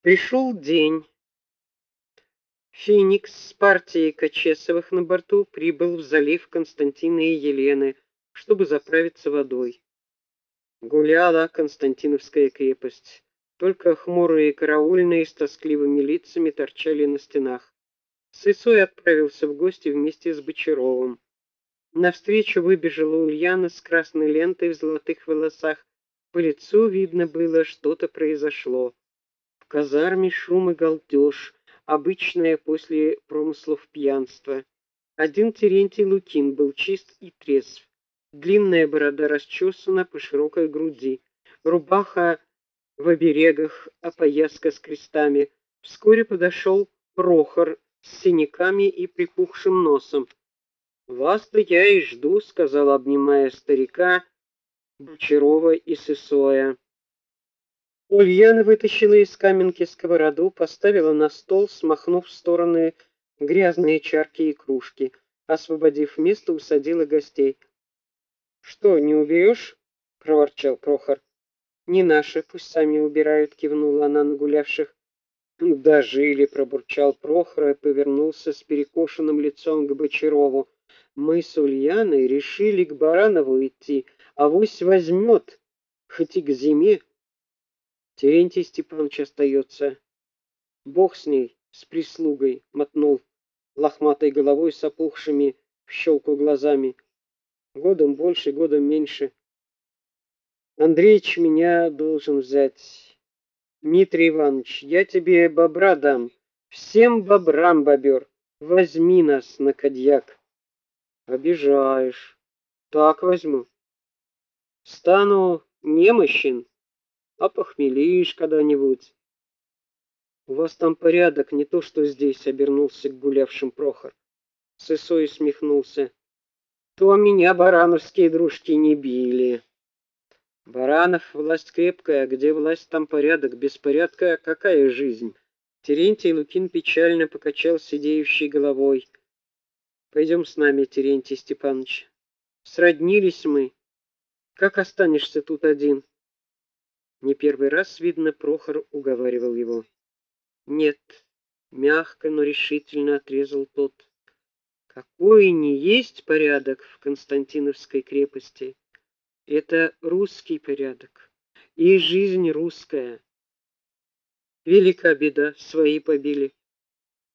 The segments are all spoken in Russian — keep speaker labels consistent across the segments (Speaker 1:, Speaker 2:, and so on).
Speaker 1: Пришел день. Феникс с партией Качесовых на борту прибыл в залив Константина и Елены, чтобы заправиться водой. Гуляла Константиновская крепость. Только хмурые караульные с тоскливыми лицами торчали на стенах. Сысой отправился в гости вместе с Бочаровым. Навстречу выбежала Ульяна с красной лентой в золотых волосах. По лицу видно было, что-то произошло. Казарме шум и галдеж, обычное после промыслов пьянства. Один Терентий Лукин был чист и трезв. Длинная борода расчесана по широкой груди, рубаха в оберегах, опояска с крестами. Вскоре подошел Прохор с синяками и припухшим носом. «Вас-то я и жду», — сказал, обнимая старика, Бочарова и Сысоя. Ульяна вытащила из каменки сковороду, поставила на стол, смахнув в стороны грязные чарки и кружки. Освободив место, усадила гостей. «Что, не уберешь?» — проворчал Прохор. «Не наши, пусть сами убирают», — кивнула она на гулявших. «Дожили», — пробурчал Прохор и повернулся с перекошенным лицом к Бочарову. «Мы с Ульяной решили к Баранову идти, а вось возьмет, хоть и к зиме. Терентий Степанович остается. Бог с ней, с прислугой», — мотнул лохматой головой с опухшими в щелку глазами. Годом больше, годом меньше. Андреич меня должен взять. Дмитрий Иванович, я тебе бобра дам. Всем бобрам, бобер. Возьми нас на кадьяк. Обижаешь. Так возьму. Стану немощен, а похмелишь когда-нибудь. У вас там порядок, не то что здесь, обернулся к гулявшим Прохор. Сысой смехнулся то меня барановские дружки не били. Баранов власть крепкая, где власть, там порядок, беспорядка какая жизнь? Терентий Лукин печально покачал сидеющей головой. Пойдем с нами, Терентий Степанович. Сроднились мы. Как останешься тут один? Не первый раз, видно, Прохор уговаривал его. Нет, мягко, но решительно отрезал тот. Какой не есть порядок в Константиновской крепости, это русский порядок и жизнь русская. Велика беда, свои побили.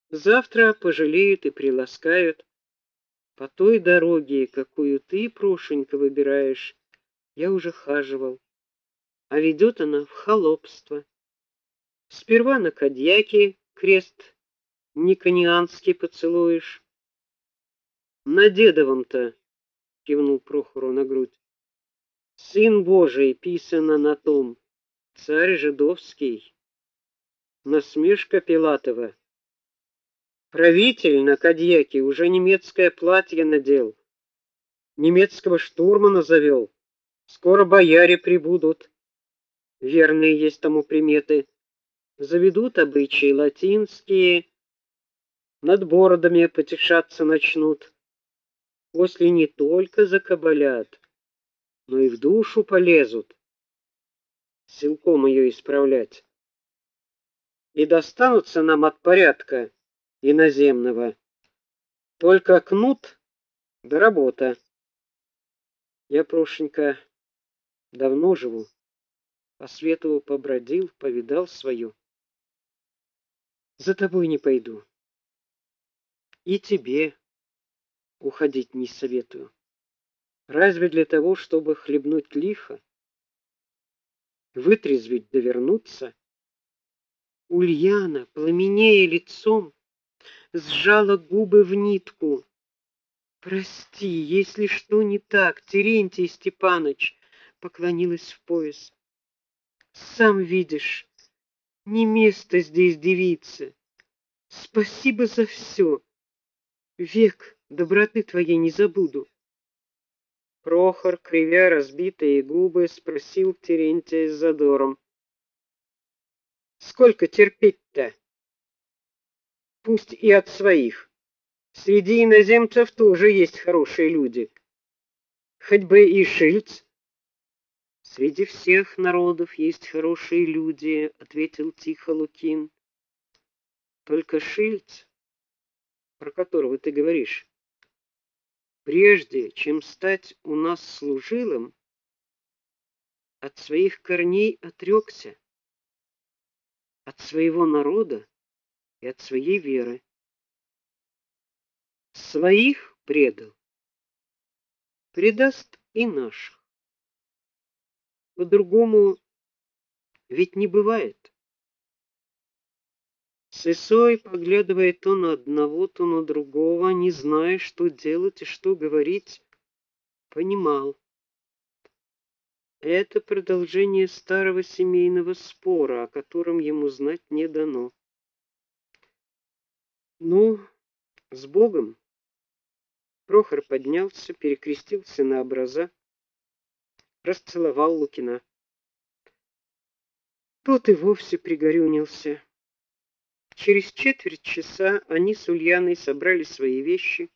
Speaker 1: Завтра пожалеют и приласкают. По той дороге, какую ты, Прошенька, выбираешь, я уже хаживал, а ведет она в холопство. Сперва на кадьяке крест никонианский поцелуешь, на дедовом-то, кивнул Прохору на грудь. Сын Божий писано на том, царь жидовский. Насмешка Пилатова. Правитель на кадьяке уже немецкое платье надел, немецкого штурмана завел. Скоро бояре прибудут. Верные есть тому приметы. Заведут обычаи латинские, над бородами потешаться начнут после не только закабалят, но и в душу полезут, силком ее исправлять. И достанутся нам от порядка иноземного только кнут да работа. Я, Прошенька, давно живу, по свету побродил, повидал свое. За тобой не пойду. И тебе уходить не советую. Разве для того, чтобы хлебнуть лихо, вытрезветь да вернуться? Ульяна, пламенея лицом, сжала губы в нитку. Прости, если что не так, Терентий Степанович, поклонилась в пояс. Сам видишь, не место здесь девице. Спасибо за все. Век доброты твоей не забуду. Прохор, кривя разбитые губы, спросил Терентия с задором: "Сколько терпеть-то? Пусть и от своих. Среди иноземцев тоже есть хорошие люди. Хоть бы и Шильц. Среди всех народов есть хорошие люди, ответил тихо Лукин. Только Шильц, про которого ты говоришь, прежде чем стать у нас служилым, от своих корней отрекся, от своего народа и от своей веры. Своих предал, предаст и наших. По-другому ведь не бывает. Сысой, поглядывая то на одного, то на другого, не зная, что делать и что говорить, понимал. Это продолжение старого семейного спора, о котором ему знать не дано. Ну, с Богом. Прохор поднялся, перекрестился на образа, расцеловал Лукина. Тот и вовсе пригорюнился. Через четверть часа они с Ульяной собрали свои вещи,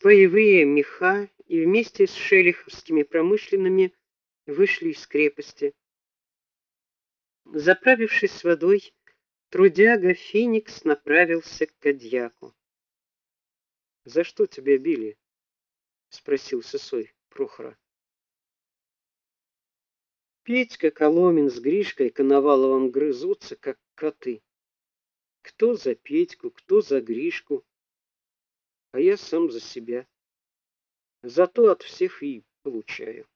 Speaker 1: боевые меха и вместе с шелиховскими промышленными вышли из крепости. Заправившись водой, трудяга Феникс направился к Кадьяку. "За что тебя били?" спросил Сысой Прохора. Петька Коломин с Гришкой Коноваловым грызутся как коты. Кто за Петьку, кто за Гришку, а я сам за себя. Зато от всех и получаю.